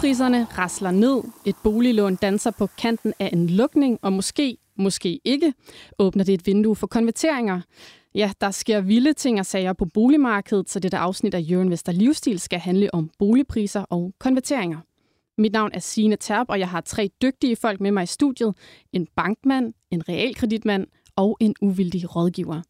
Boligpriserne rasler ned, et boliglån danser på kanten af en lukning, og måske, måske ikke, åbner det et vindue for konverteringer. Ja, der sker vilde ting og sager på boligmarkedet, så dette afsnit af Jørgen Vester Livsstil skal handle om boligpriser og konverteringer. Mit navn er Sine Terp, og jeg har tre dygtige folk med mig i studiet. En bankmand, en realkreditmand og en uvildig rådgiver.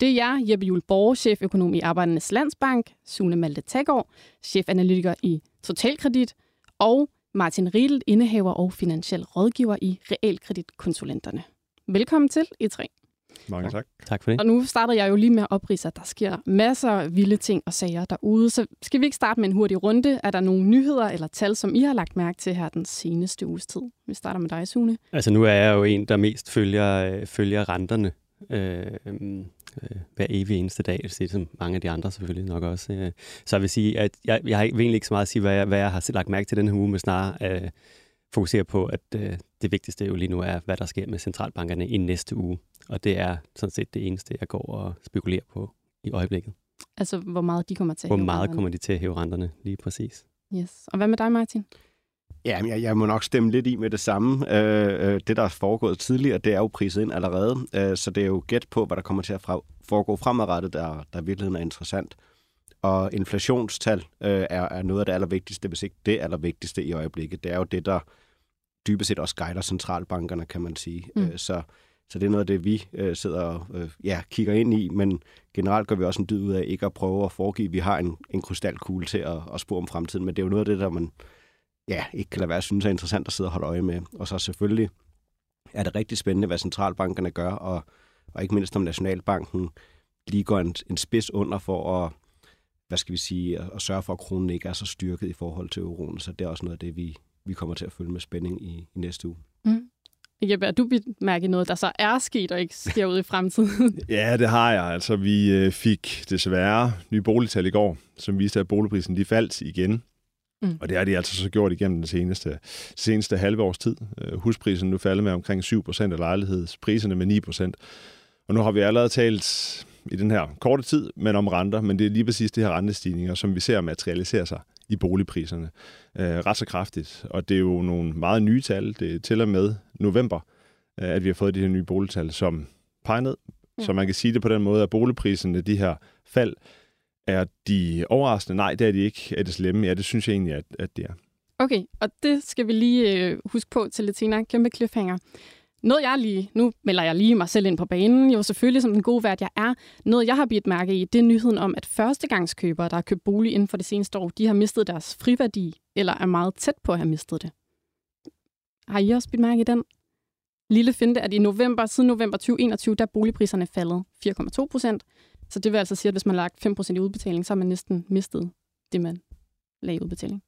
Det er jeg, Jeppe Juhl Borg, cheføkonom i Arbejdernes Landsbank, Sune Malte Taggaard, chefanalytiker i Totalkredit, og Martin Riedel, indehaver og finansiel rådgiver i Realkreditkonsulenterne. Velkommen til E3. Mange tak. Tak for det. Og nu starter jeg jo lige med at oprise, at der sker masser af vilde ting og sager derude. Så skal vi ikke starte med en hurtig runde? Er der nogle nyheder eller tal, som I har lagt mærke til her den seneste uges tid? Vi starter med dig, Sune. Altså nu er jeg jo en, der mest følger, øh, følger renterne øh, øh, hver evig eneste dag. Det som mange af de andre selvfølgelig nok også. Øh. Så jeg vil sige, at jeg, jeg har egentlig ikke så meget at sige, hvad jeg, hvad jeg har lagt mærke til den her uge, men snarere øh, fokusere på, at øh, det vigtigste jo lige nu er, hvad der sker med centralbankerne i næste uge. Og det er sådan set det eneste, jeg går og spekulerer på i øjeblikket. Altså, hvor meget de kommer til at Hvor hæve meget renterne. kommer de til at hæve renterne lige præcis? Yes. Og hvad med dig, Martin? Ja, jeg, jeg må nok stemme lidt i med det samme. Øh, øh, det, der er foregået tidligere, det er jo priset ind allerede. Øh, så det er jo gæt på, hvad der kommer til at foregå fremadrettet, der, der i virkeligheden er interessant. Og inflationstal øh, er, er noget af det allervigtigste, hvis ikke det allervigtigste i øjeblikket. Det er jo det, der dybest set også guider centralbankerne, kan man sige. Mm. Øh, så, så det er noget af det, vi øh, sidder og øh, ja, kigger ind i, men generelt gør vi også en dyd ud af ikke at prøve at foregive, vi har en, en krystalkugle til at, at spore om fremtiden, men det er jo noget af det, der man ja, ikke kan lade være at synes er interessant at sidde og holde øje med. Og så selvfølgelig er det rigtig spændende, hvad centralbankerne gør, og, og ikke mindst om Nationalbanken lige går en, en spids under for at, hvad skal vi sige, at, at sørge for, at kronen ikke er så styrket i forhold til euroen. Så det er også noget af det, vi, vi kommer til at følge med spænding i, i næste uge. Mm. Jeppe, har du bemærket noget, der så er sket og ikke sker ud i fremtiden? Ja, det har jeg. Altså, vi øh, fik desværre nye boligtal i går, som viste, at boligprisen de faldt igen. Mm. Og det har de altså så gjort igennem den seneste, seneste halve års tid. Øh, Husprisen nu faldet med omkring 7 procent af lejlighedspriserne med 9 procent. Og nu har vi allerede talt i den her korte tid, men om renter, men det er lige præcis de her rentestigninger, som vi ser materialisere sig i boligpriserne øh, ret så kraftigt. Og det er jo nogle meget nye tal. Det er til og med november, øh, at vi har fået de her nye boligtal, som peger ned. Ja. Så man kan sige det på den måde, at boligpriserne, de her fald, er de overraskende? Nej, det er de ikke. Er det slemme? Ja, det synes jeg egentlig, at, at det er. Okay, og det skal vi lige øh, huske på til lidt senere. Kæmpe cliffhanger. Noget jeg lige, nu melder jeg lige mig selv ind på banen, jo selvfølgelig som den gode vært jeg er. Noget jeg har bidt mærke i, det er nyheden om, at førstegangskøbere, der har købt bolig inden for det seneste år, de har mistet deres friværdi, eller er meget tæt på at have mistet det. Har I også bidt mærke i den? Lille finte, at i november, siden november 2021, der er boligpriserne faldet 4,2 procent. Så det vil altså sige, at hvis man har lagt 5 procent i udbetaling, så har man næsten mistet det, man lagde i udbetaling.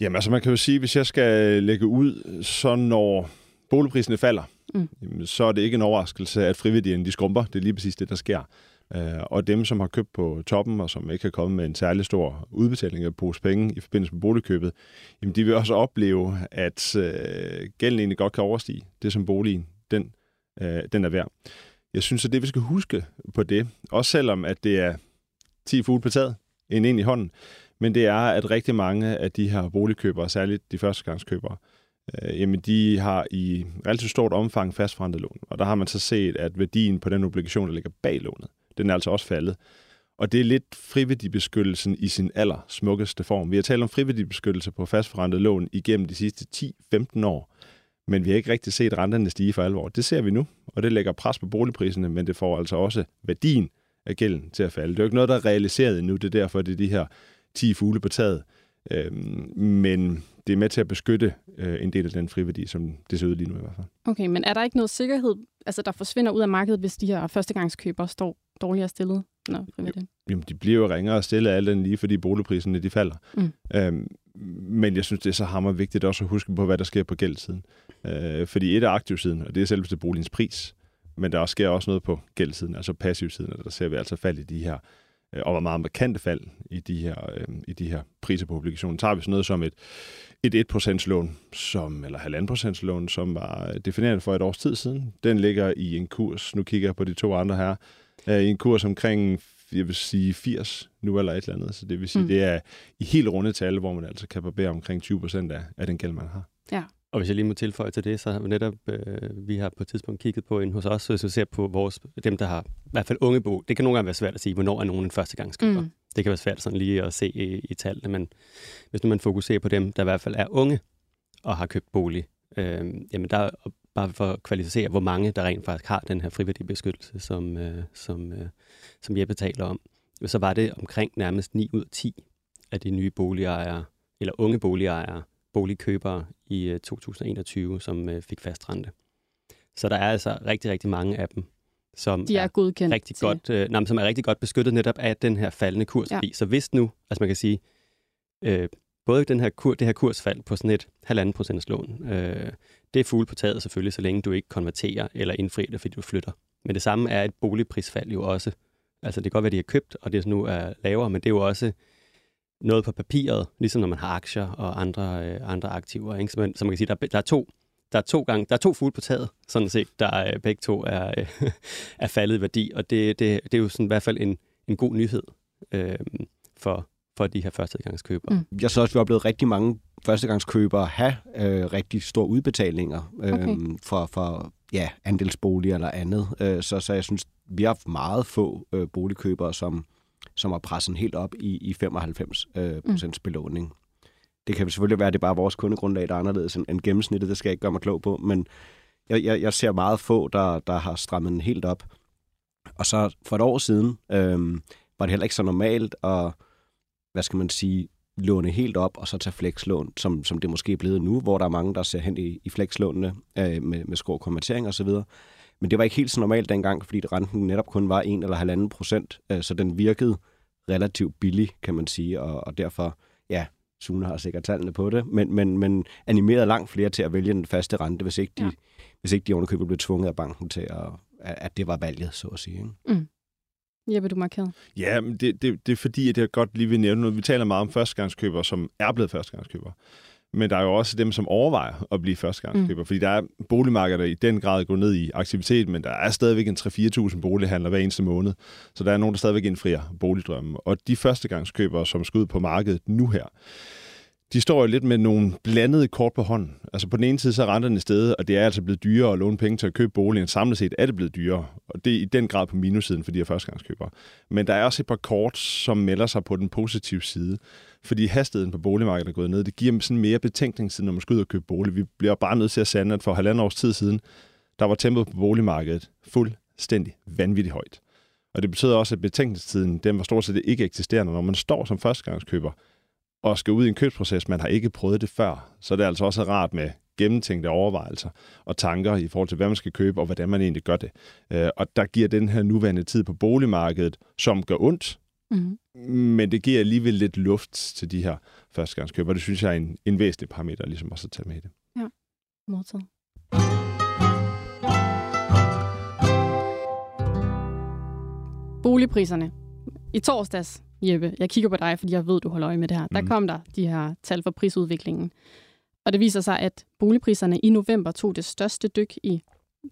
Jamen altså, man kan jo sige, hvis jeg skal lægge ud, så når boligpriserne falder, Mm. jamen, så er det ikke en overraskelse, at friværdien de skrumper. Det er lige præcis det, der sker. Øh, og dem, som har købt på toppen, og som ikke har kommet med en særlig stor udbetaling af pose penge i forbindelse med boligkøbet, jamen, de vil også opleve, at øh, gælden egentlig godt kan overstige det, som boligen den, øh, den er værd. Jeg synes, at det, vi skal huske på det, også selvom at det er 10 fugle på taget, en ind i hånden, men det er, at rigtig mange af de her boligkøbere, særligt de førstegangskøbere, øh, jamen de har i relativt stort omfang fastforrentet lån. Og der har man så set, at værdien på den obligation, der ligger bag lånet, den er altså også faldet. Og det er lidt friværdibeskyttelsen i sin aller smukkeste form. Vi har talt om friværdibeskyttelse på fastforrentet lån igennem de sidste 10-15 år, men vi har ikke rigtig set renterne stige for alvor. Det ser vi nu, og det lægger pres på boligpriserne, men det får altså også værdien af gælden til at falde. Det er jo ikke noget, der er realiseret endnu, det er derfor, det er de her 10 fugle på taget. Øhm, men det er med til at beskytte øh, en del af den friværdi, som det ser ud lige nu i hvert fald. Okay, men er der ikke noget sikkerhed, altså der forsvinder ud af markedet, hvis de her førstegangskøbere står dårligere stillet? Nå. Jamen, de bliver jo ringere stillet alt den lige, fordi boligpriserne de falder. Mm. Øhm, men jeg synes, det er så hammer vigtigt også at huske på, hvad der sker på gældsiden. Øh, fordi et er aktivsiden, og det er selveste boligens pris. Men der sker også noget på gældsiden, altså passivsiden, og der ser vi altså fald i de her, øh, og meget markante fald i de her, øh, i de her priser på obligationen. Tager vi sådan noget som et, et 1% lån, som, eller 1,5% lån, som var defineret for et års tid siden. Den ligger i en kurs, nu kigger jeg på de to andre her, øh, i en kurs omkring jeg vil sige 80 nu eller et eller andet. Så det vil sige, Mm. det er i helt runde tal, hvor man altså kan barbere omkring 20 procent af, af den gæld, man har. Og hvis jeg lige må tilføje til det, så har vi netop, øh, vi har på et tidspunkt kigget på en hos os, hvis vi ser på vores, dem, der har i hvert fald unge bo. Det kan nogle gange være svært at sige, hvornår er nogen en førstegangskøber. Mm. Mm. Det kan være svært sådan lige at se i, i tallene, men hvis nu man fokuserer på dem, der i hvert fald er unge og har købt bolig, øh, jamen der bare for at kvalificere, hvor mange der rent faktisk har den her frivillige beskyttelse, som, øh, som, øh, som Jeppe taler om, så var det omkring nærmest 9 ud af 10 af de nye boligejere, eller unge boligejere, boligkøbere i øh, 2021, som øh, fik fast rente. Så der er altså rigtig, rigtig mange af dem, som De er godkendt rigtig til. godt, øh, nej, som er rigtig godt beskyttet netop af den her faldende kurs. Ja. Så hvis nu, altså man kan sige, øh, både den her kur, det her kursfald på sådan et halvanden procents lån, øh, det er fugle på taget selvfølgelig, så længe du ikke konverterer eller indfrier det, fordi du flytter. Men det samme er et boligprisfald jo også. Altså det kan godt være, de har købt, og det nu er lavere, men det er jo også noget på papiret, ligesom når man har aktier og andre, øh, andre aktiver. Ikke? Så, man, så man kan sige, der, er- der er to der er to gange, der er to fugle på taget, sådan set, der øh, begge to er, øh, er faldet i værdi, og det, det, det er jo sådan i hvert fald en, en god nyhed øh, for, for de her førstegangskøbere. Mm. Jeg så også, at vi har oplevet rigtig mange førstegangskøbere have øh, rigtig store udbetalinger øh, Okay. for, for ja, andelsboliger eller andet. Øh, så, så jeg synes, vi har haft meget få øh, boligkøbere, som, som har presset helt op i, i 95 øh, procents belåning. Det kan selvfølgelig være, at det er bare vores kundegrundlag, der er anderledes end, end gennemsnittet. Det skal jeg ikke gøre mig klog på, men jeg, jeg, jeg ser meget få, der, der har strammet den helt op. Og så for et år siden øh, var det heller ikke så normalt at, hvad skal man sige, låne helt op og så tage flekslån, som, som det måske er blevet nu, hvor der er mange, der ser hen i, i flekslånene øh, med, med skrå konvertering og så videre. Men det var ikke helt så normalt dengang, fordi renten netop kun var 1 eller 1,5 procent, øh, så den virkede relativt billig, kan man sige, og, og derfor, ja, Sune har sikkert tallene på det, men, men, men animerede langt flere til at vælge den faste rente, hvis ikke de, Ja. hvis ikke de underkøbet blev tvunget af banken til, at, at det var valget, så at sige. Ikke? Jeppe, du markerede. Ja, men det, det, det er fordi, at jeg godt lige vil nævne noget. Vi taler meget om førstegangskøbere, som er blevet førstegangskøbere. Men der er jo også dem, som overvejer at blive førstegangskøbere. Mm. Fordi der er boligmarkedet der i den grad går ned i aktivitet, men der er stadigvæk en 3-4.000 bolighandler hver eneste måned. Så der er nogen, der stadigvæk indfrier boligdrømmen. Og de førstegangskøbere, som skal ud på markedet nu her, de står jo lidt med nogle blandede kort på hånden. Altså på den ene side, så er renterne stedet, og det er altså blevet dyrere at låne penge til at købe boligen. Samlet set er det blevet dyrere, og det er i den grad på minussiden for de her førstegangskøbere. Men der er også et par kort, som melder sig på den positive side. Fordi hastigheden på boligmarkedet er gået ned. Det giver dem sådan mere betænkningstid, når man skal ud og købe bolig. Vi bliver bare nødt til at sande, at for halvandet års tid siden, der var tempoet på boligmarkedet fuldstændig vanvittigt højt. Og det betyder også, at betænkningstiden, den var stort set ikke eksisterende. Når man står som førstegangskøber og skal ud i en købsproces, man har ikke prøvet det før, så er det altså også rart med gennemtænkte overvejelser og tanker i forhold til, hvad man skal købe og hvordan man egentlig gør det. Øh, Og der giver den her nuværende tid på boligmarkedet, som gør ondt, Mm. men det giver alligevel lidt luft til de her førstegangskøbere. Det synes jeg er en, en væsentlig parameter ligesom også at tage med i det. Modtaget. Boligpriserne. I torsdags, Jeppe, jeg kigger på dig, fordi jeg ved, du holder øje med det her. Der Mhm. kom der de her tal for prisudviklingen. Og det viser sig, at boligpriserne i november tog det største dyk i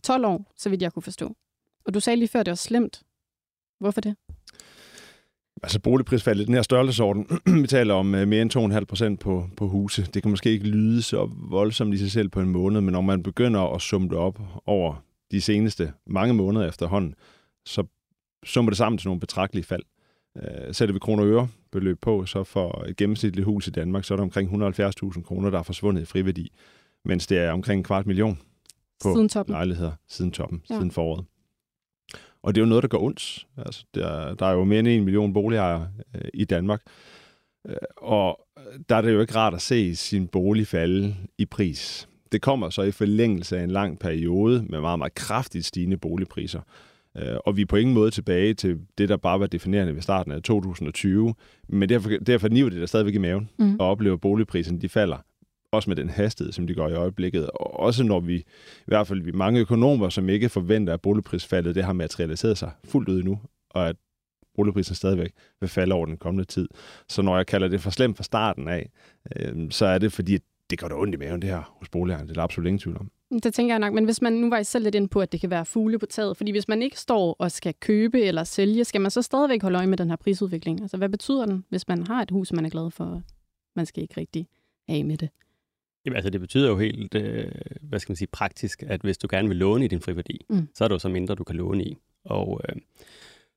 12 år, så vidt jeg kunne forstå. Og du sagde lige før, det var slemt. Hvorfor det? Altså boligprisfaldet, den her størrelsesorden, vi taler om uh, mere end 2,5 procent på, på huse. Det kan måske ikke lyde så voldsomt i sig selv på en måned, men når man begynder at summe det op over de seneste mange måneder efterhånden, så summer det sammen til nogle betragtelige fald. Uh, sætter vi kroner og øre beløb på, så for et gennemsnitligt hus i Danmark, så er der omkring 170.000 kroner, der er forsvundet i friværdi, mens det er omkring en kvart million på Siden toppen. lejligheder siden toppen, Ja. ja. siden foråret. Og det er jo noget, der går ondt. Altså, der, der er jo mere end en million boligejere øh, i Danmark. Øh, og der er det jo ikke rart at se sin bolig falde i pris. Det kommer så i forlængelse af en lang periode med meget, meget kraftigt stigende boligpriser. Øh, og vi er på ingen måde tilbage til det, der bare var definerende ved starten af 2020. Men derfor, derfor niver det der stadigvæk i maven Mm. og oplever, at boligpriserne de falder. Også med den hastighed, som de går i øjeblikket. Og også når vi, i hvert fald vi mange økonomer, som ikke forventer, at boligprisfaldet det har materialiseret sig fuldt ud nu, og at boligprisen stadigvæk vil falde over den kommende tid. Så når jeg kalder det for slemt fra starten af, øh, så er det fordi, det gør det ondt i maven, det her hos boligejerne. Det er der absolut ingen tvivl om. Det tænker jeg nok, men hvis man nu var I selv lidt ind på, at det kan være fugle på taget, fordi hvis man ikke står og skal købe eller sælge, skal man så stadigvæk holde øje med den her prisudvikling? Altså, hvad betyder den, hvis man har et hus, man er glad for? Man skal ikke rigtig af med det. Jamen, altså, det betyder jo helt, øh, hvad skal man sige, praktisk, at hvis du gerne vil låne i din friværdi, mm. så er det jo så mindre, du kan låne i. Og øh,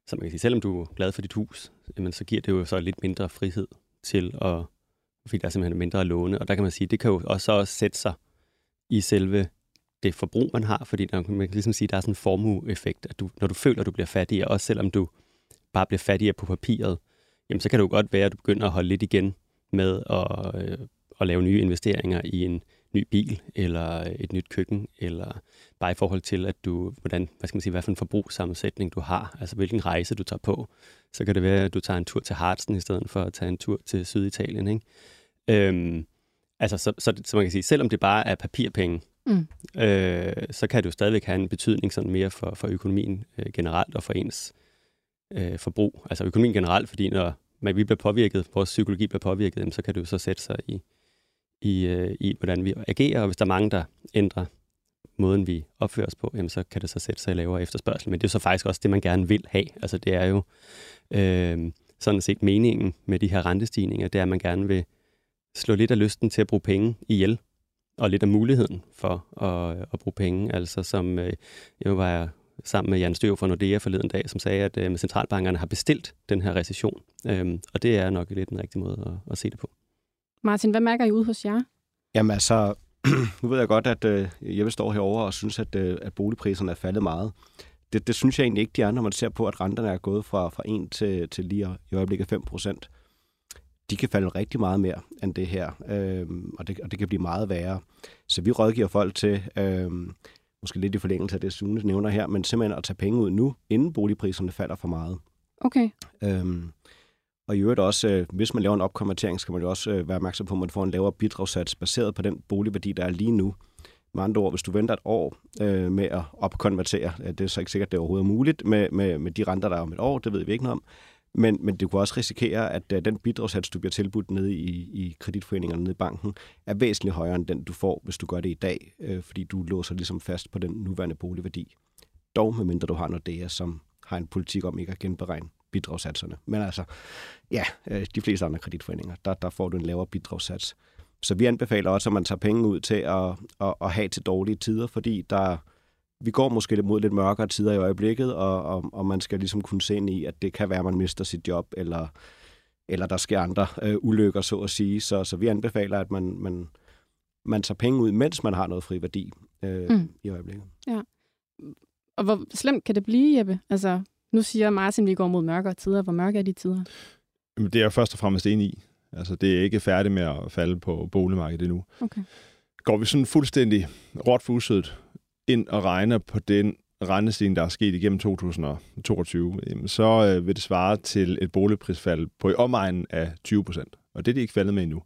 så man kan sige, selvom du er glad for dit hus, jamen, så giver det jo så lidt mindre frihed til at, fordi der er simpelthen mindre at låne. Og der kan man sige, det kan jo også, også sætte sig i selve det forbrug, man har, fordi der, man kan ligesom sige, der er sådan en formueeffekt, at du, når du føler, at du bliver fattigere, også selvom du bare bliver fattigere på papiret, jamen så kan det jo godt være, at du begynder at holde lidt igen med at, øh, at lave nye investeringer i en ny bil, eller et nyt køkken, eller bare i forhold til, at du, hvordan, hvad skal man sige, hvad for en forbrugssammensætning du har, altså hvilken rejse du tager på. Så kan det være, at du tager en tur til Harzen, i stedet for at tage en tur til Syditalien. Ikke? Øhm, altså, så, så, så man kan sige, selvom det bare er papirpenge, mm. øh, så kan det jo stadigvæk have en betydning sådan mere for, for økonomien øh, generelt og for ens øh, forbrug. Altså økonomien generelt, fordi når man, vi bliver påvirket, vores psykologi bliver påvirket, jamen, så kan det jo så sætte sig i, i, øh, i, hvordan vi agerer, og hvis der er mange, der ændrer måden, vi opfører os på, jamen, så kan det så sætte sig i lavere efterspørgsel. Men det er så faktisk også det, man gerne vil have. Altså det er jo øh, sådan set meningen med de her rentestigninger, det er, at man gerne vil slå lidt af lysten til at bruge penge ihjel, og lidt af muligheden for at, at bruge penge. Altså som øh, jeg var sammen med Jan Støv fra Nordea forleden dag, som sagde, at øh, centralbankerne har bestilt den her recession. Øhm, og det er nok lidt den rigtige måde at, at se det på. Martin, hvad mærker I ud hos jer? Jamen altså, nu ved jeg godt, at øh, jeg står herover og synes, at, øh, at boligpriserne er faldet meget. Det, det synes jeg egentlig ikke, de er, når man ser på, at renterne er gået fra, fra 1 til, til lige i øjeblikket 5 procent. De kan falde rigtig meget mere end det her, øh, og, det, og det kan blive meget værre. Så vi rådgiver folk til, øh, måske lidt i forlængelse af det, Sune nævner her, men simpelthen at tage penge ud nu, inden boligpriserne falder for meget. Okay. Øhm, og i øvrigt også, øh, hvis man laver en opkonvertering, skal man jo også øh, være opmærksom på, at man får en lavere bidragssats baseret på den boligværdi, der er lige nu. Med andre ord, hvis du venter et år øh, med at opkonvertere, øh, det er så ikke sikkert, at det er overhovedet muligt med, med, med de renter, der er om et år, det ved vi ikke noget om, men, men det kan også risikere, at øh, den bidragssats, du bliver tilbudt nede i, i kreditforeningerne nede i banken, er væsentligt højere end den, du får, hvis du gør det i dag, øh, fordi du låser ligesom fast på den nuværende boligværdi. Dog medmindre du har noget der, som har en politik om ikke at genberegne bidragssatserne. Men altså, ja, øh, de fleste andre kreditforeninger, der, der får du en lavere bidragssats. Så vi anbefaler også, at man tager penge ud til at, at, at have til dårlige tider, fordi der, vi går måske lidt mod lidt mørkere tider i øjeblikket, og, og, og man skal ligesom kunne se ind i, at det kan være, at man mister sit job, eller, eller der sker andre øh, ulykker, så at sige. Så, så vi anbefaler, at man, man, man tager penge ud, mens man har noget fri værdi øh, mm. i øjeblikket. Ja. Og hvor slemt kan det blive, Jeppe? Altså, nu siger Martin, at vi går mod mørkere tider. Hvor mørke er de tider? Jamen, det er jeg først og fremmest enig i. Altså, det er ikke færdigt med at falde på boligmarkedet endnu. Okay. Går vi sådan fuldstændig råt fuset ind og regner på den rentestigning, der er sket igennem 2022, så øh, vil det svare til et boligprisfald på i omegnen af 20 procent. Og det er de ikke faldet med endnu.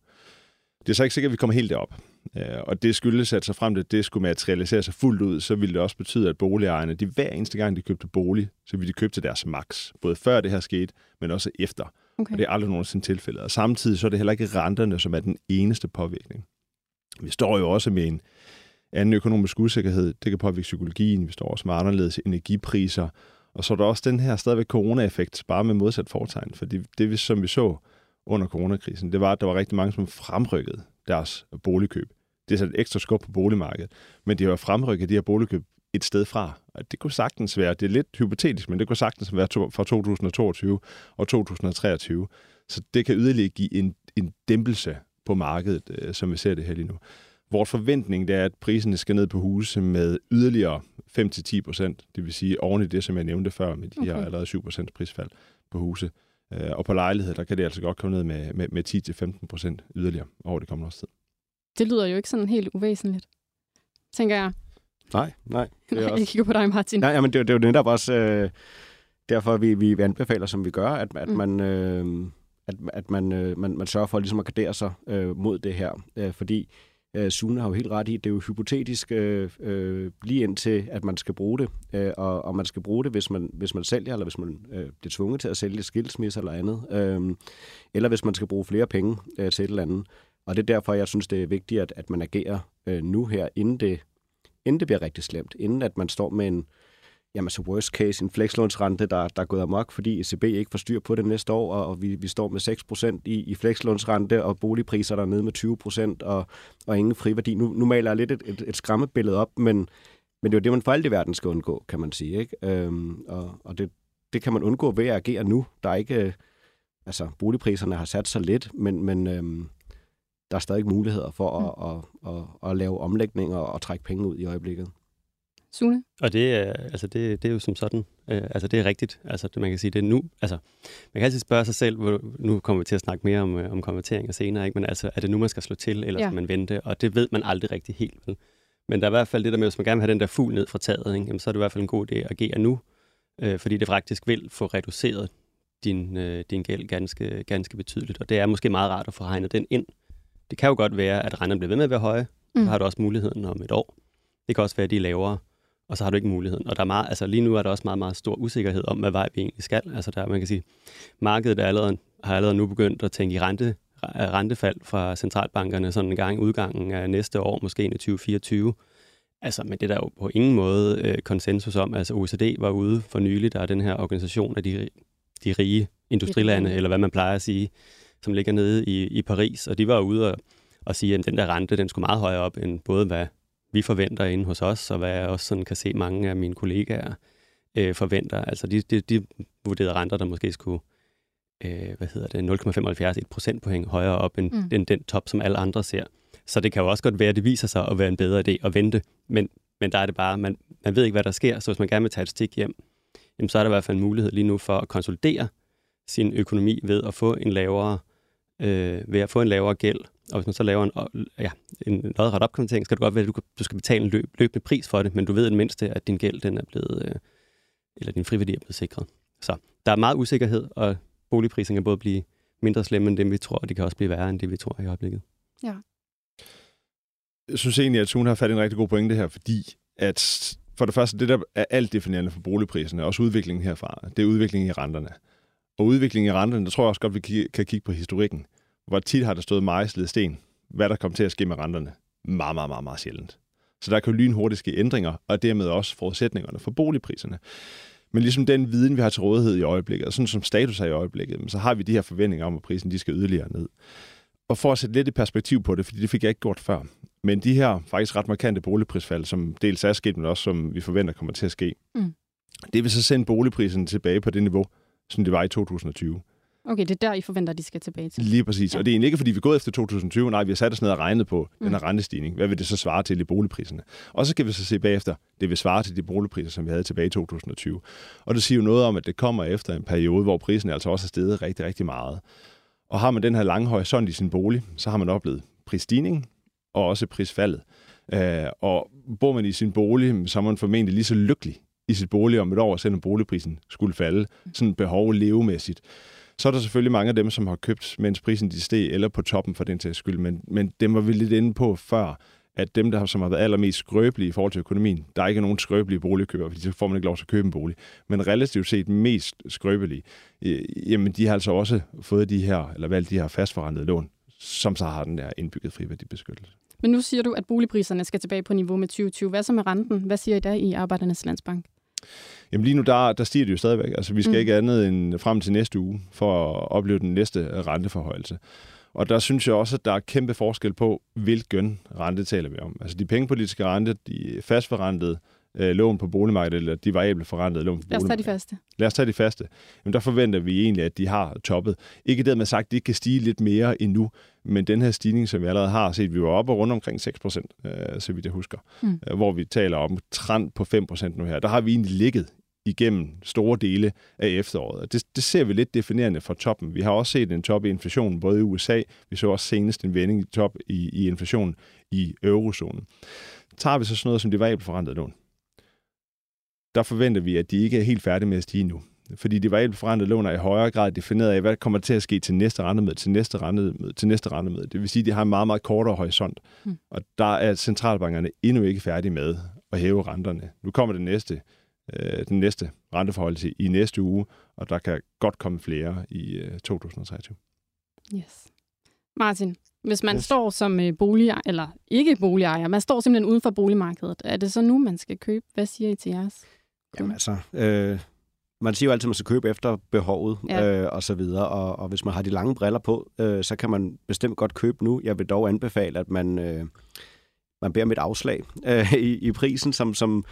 Det er så ikke sikkert, at vi kommer helt derop. Øh, og det skyldes, at så frem til at det skulle materialisere sig fuldt ud, så ville det også betyde, at boligejerne, de hver eneste gang, de købte bolig, så ville de købe til deres max. Både før det her skete, men også efter. Okay. Og det er aldrig nogensinde tilfældet. Og samtidig så er det heller ikke renterne, som er den eneste påvirkning. Vi står jo også med en anden økonomisk usikkerhed. Det kan påvirke psykologien. Vi står også med anderledes energipriser. Og så er der også den her stadigvæk corona-effekt, bare med modsat fortegn. Fordi det, som vi så under coronakrisen, det var, at der var rigtig mange, som fremrykkede deres boligkøb. Det er sat et ekstra skub på boligmarkedet. Men de har fremrykket de her boligkøb et sted fra. Og det kunne sagtens være, det er lidt hypotetisk, men det kunne sagtens være to, fra 2022 og 2023. Så det kan yderligere give en, en dæmpelse på markedet, øh, som vi ser det her lige nu. Vores forventning det er, at priserne skal ned på huse med yderligere 5-10 procent. Det vil sige oven i det, som jeg nævnte før, med de okay. her allerede 7 procent prisfald på huse. Øh, og på lejlighed, der kan det altså godt komme ned med, med, med 10-15 procent yderligere over det kommende års tid. Det lyder jo ikke sådan helt uvæsentligt, tænker jeg. Nej, nej. Det er også... Jeg kigger på dig, Martin. Nej, men det, det er jo netop også øh, derfor, vi, vi anbefaler, som vi gør, at, at mm. man... Øh, at, at man, øh, man, man sørger for ligesom at gardere sig øh, mod det her. Øh, fordi øh, Sune har jo helt ret i, det er jo hypotetisk øh, øh, lige indtil, at man skal bruge det. Øh, og, og man skal bruge det, hvis man, hvis man sælger, eller hvis man øh, bliver tvunget til at sælge skilsmisse eller andet. Øh, eller hvis man skal bruge flere penge øh, til et eller andet. Og det er derfor, jeg synes, det er vigtigt, at, at man agerer øh, nu her, inden det inden det bliver rigtig slemt, inden at man står med en, jamen så worst case, en flekslånsrente, der, der er gået amok, fordi ECB ikke får styr på det næste år, og, og vi, vi står med 6% i, i flekslånsrente, og boligpriser der er nede med 20%, og, og ingen friværdi. Nu, nu maler jeg lidt et, et, et skræmmebillede op, men, men det er jo det, man for alt i verden skal undgå, kan man sige. Ikke? Øhm, og og det, det kan man undgå ved at agere nu. Der er ikke, altså boligpriserne har sat sig lidt, men, men øhm, der er stadig muligheder for at, mm. at, at, at lave omlægninger og trække penge ud i øjeblikket. Sune? Og det, er, altså det, det er jo som sådan, øh, altså det er rigtigt. Altså man kan sige, det er nu, altså man kan altid spørge sig selv, hvor, nu kommer vi til at snakke mere om, øh, om konverteringer senere, ikke? men altså er det nu, man skal slå til, eller ja. skal man vente? Og det ved man aldrig rigtig helt. Vel? Men der er i hvert fald det der med, hvis man gerne vil have den der fugl ned fra taget, ikke? Jamen, så er det i hvert fald en god idé at agere nu, øh, fordi det faktisk vil få reduceret din, øh, din gæld ganske, ganske betydeligt. Og det er måske meget rart at få regnet den ind. Det kan jo godt være, at renterne bliver ved med at være høje. Mm. Så har du også muligheden om et år. Det kan også være, at de er lavere og så har du ikke muligheden. Og der er meget, altså lige nu er der også meget, meget stor usikkerhed om, hvad vej vi egentlig skal. Altså der, man kan sige, markedet er allerede, har allerede nu begyndt at tænke i rente, rentefald fra centralbankerne sådan en gang udgangen af næste år, måske i 2024. Altså, men det er der jo på ingen måde øh, konsensus om. Altså, OECD var ude for nylig, der er den her organisation af de, de rige industrilande, eller hvad man plejer at sige, som ligger nede i, i Paris, og de var ude og, og sige, at den der rente, den skulle meget højere op, end både hvad vi forventer inde hos os, og hvad jeg også sådan kan se mange af mine kollegaer øh, forventer. Altså de, de, de vurderede renter, der måske skulle øh, hvad hedder det, 0,75, et procentpoint højere op end, mm. end den top, som alle andre ser. Så det kan jo også godt være, at det viser sig at være en bedre idé at vente, men, men der er det bare, man, man ved ikke, hvad der sker, så hvis man gerne vil tage et stik hjem, jamen, så er der i hvert fald en mulighed lige nu for at konsolidere sin økonomi ved at få en lavere, øh, ved at få en lavere gæld, og hvis man så laver en, ja, en lodret opkommentering, skal det godt være, at du, du skal betale en løb, løbende pris for det, men du ved i det mindste, at din gæld den er blevet, øh, eller din friværdi er blevet sikret. Så der er meget usikkerhed, og boligpriserne kan både blive mindre slemme end dem, vi tror, og de kan også blive værre end det, vi tror i øjeblikket. Ja. Jeg synes egentlig, at Tune har fat i en rigtig god pointe her, fordi at for det første, det der er alt definerende for boligpriserne, også udviklingen herfra, det er udviklingen i renterne. Og udviklingen i renterne, der tror jeg også godt, vi kan kigge på historikken. Hvor tit har der stået mejslet sten, hvad der kommer til at ske med renterne? Meget, meget, meget, meget sjældent. Så der kan jo lynhurtigt ske ændringer, og dermed også forudsætningerne for boligpriserne. Men ligesom den viden, vi har til rådighed i øjeblikket, og sådan som status er i øjeblikket, så har vi de her forventninger om, at prisen de skal yderligere ned. Og for at sætte lidt i perspektiv på det, fordi det fik jeg ikke gjort før, men de her faktisk ret markante boligprisfald, som dels er sket, men også som vi forventer kommer til at ske, mm. det vil så sende boligprisen tilbage på det niveau, som det var i 2020. Okay, det er der, I forventer, at de skal tilbage til. Lige præcis. Ja. Og det er egentlig ikke, fordi vi er gået efter 2020. Nej, vi har sat os ned og regnet på mm. den her rentestigning. Hvad vil det så svare til i boligpriserne? Og så skal vi så se bagefter, det vil svare til de boligpriser, som vi havde tilbage i 2020. Og det siger jo noget om, at det kommer efter en periode, hvor prisen altså også er steget rigtig, rigtig meget. Og har man den her lange horisont i sin bolig, så har man oplevet prisstigning og også prisfaldet. Øh, og bor man i sin bolig, så er man formentlig lige så lykkelig i sit bolig om et år, selvom boligprisen skulle falde, sådan behov levemæssigt. Så er der selvfølgelig mange af dem, som har købt, mens prisen de steg, eller på toppen for den til skyld. Men, men dem var vi lidt inde på før, at dem, der som har været allermest skrøbelige i forhold til økonomien, der er ikke nogen skrøbelige boligkøbere, fordi så får man ikke lov til at købe en bolig, men relativt set mest skrøbelige, øh, jamen de har altså også fået de her, eller valgt de her fastforrentede lån, som så har den der indbygget friværdibeskyttelse. Men nu siger du, at boligpriserne skal tilbage på niveau med 2020. Hvad så med renten? Hvad siger I da i Arbejdernes Landsbank? Jamen lige nu, der, der stiger det jo stadigvæk. Altså vi skal mm. ikke andet end frem til næste uge for at opleve den næste renteforhøjelse. Og der synes jeg også, at der er kæmpe forskel på, hvilken rente taler vi om. Altså de pengepolitiske rente, de fastforrentede øh, lån på boligmarkedet, eller de variable forrentede lån på Lad os tage de faste. Lad os tage de faste. Jamen der forventer vi egentlig, at de har toppet. Ikke det med sagt, at de kan stige lidt mere endnu, men den her stigning, som vi allerede har set, vi var oppe rundt omkring 6 procent, øh, så vidt jeg husker, mm. øh, hvor vi taler om trend på 5 procent nu her. Der har vi egentlig ligget igennem store dele af efteråret. Det, det ser vi lidt definerende fra toppen. Vi har også set en top i inflationen, både i USA, vi så også senest en vending i top i, i inflationen i eurozonen. Tager vi så sådan noget som de variable forrentede lån, der forventer vi, at de ikke er helt færdige med at stige nu fordi de variable forrentede lån er i højere grad defineret af, hvad kommer til at ske til næste rentemøde, til næste rentemøde, til næste rentemøde. Det vil sige, at de har en meget, meget kortere horisont. Mm. Og der er centralbankerne endnu ikke færdige med at hæve renterne. Nu kommer det næste, øh, den næste renteforhold i næste uge, og der kan godt komme flere i øh, 2023. Yes. Martin, Hvis man Yes. står som øh, boligejer, eller ikke boligejer, man står simpelthen uden for boligmarkedet, er det så nu, man skal købe? Hvad siger I til jeres? Jamen altså, øh, man siger jo altid, at man skal købe efter behovet Ja. ja. øh, og så videre. Og, og hvis man har de lange briller på, øh, så kan man bestemt godt købe nu. Jeg vil dog anbefale, at man, øh, man beder om et afslag øh, i, i prisen, som, som